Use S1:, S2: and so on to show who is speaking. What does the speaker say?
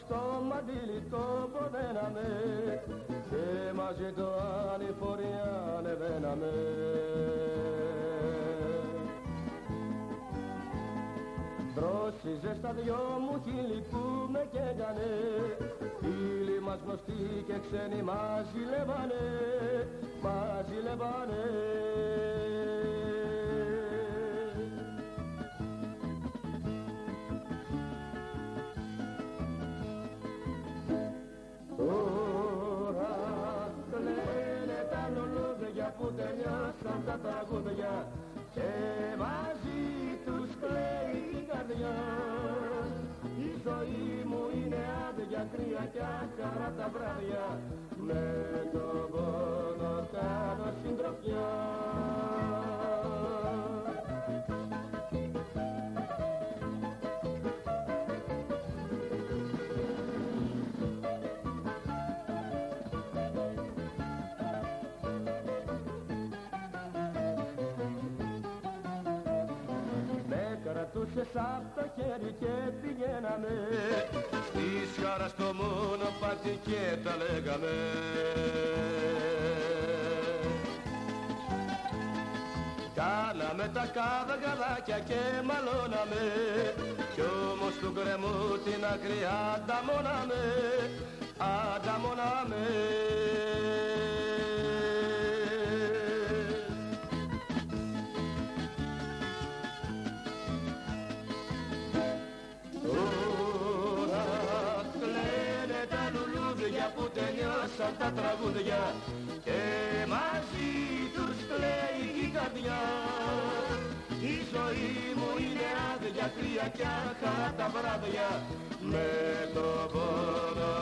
S1: στο μαντήλι το ποδέναμε και μαζί το ανηφορία ανεβαίναμε. Δρόσιζε στα δυο μου χείλη που με καίγανε. Φίλοι μας γνωστοί και ξένοι μας ζηλεύανε. Μας ζηλεύανε τραγούδια και μαζί τους κλαίει η καρδιά. Η ζωή μου είναι άδεια κρύα κι άχαρα τα βράδια. Με κρατούσες απ' το χέρι και πηγαίναμε. Στη χαρά στο μονοπάτι και τα λέγαμε. Κάναμε τα καδαγαδάκια και μαλώναμε. Κι όμως του γκρεμού την άκρη ανταμώναμε Ανταμώναμε τελειώσαν τα τραγούδια και μαζί τους κλαίει η καρδιά. Η ζωή μου είναι άδεια κρύα κι άχα τα βράδια. Με το πόνο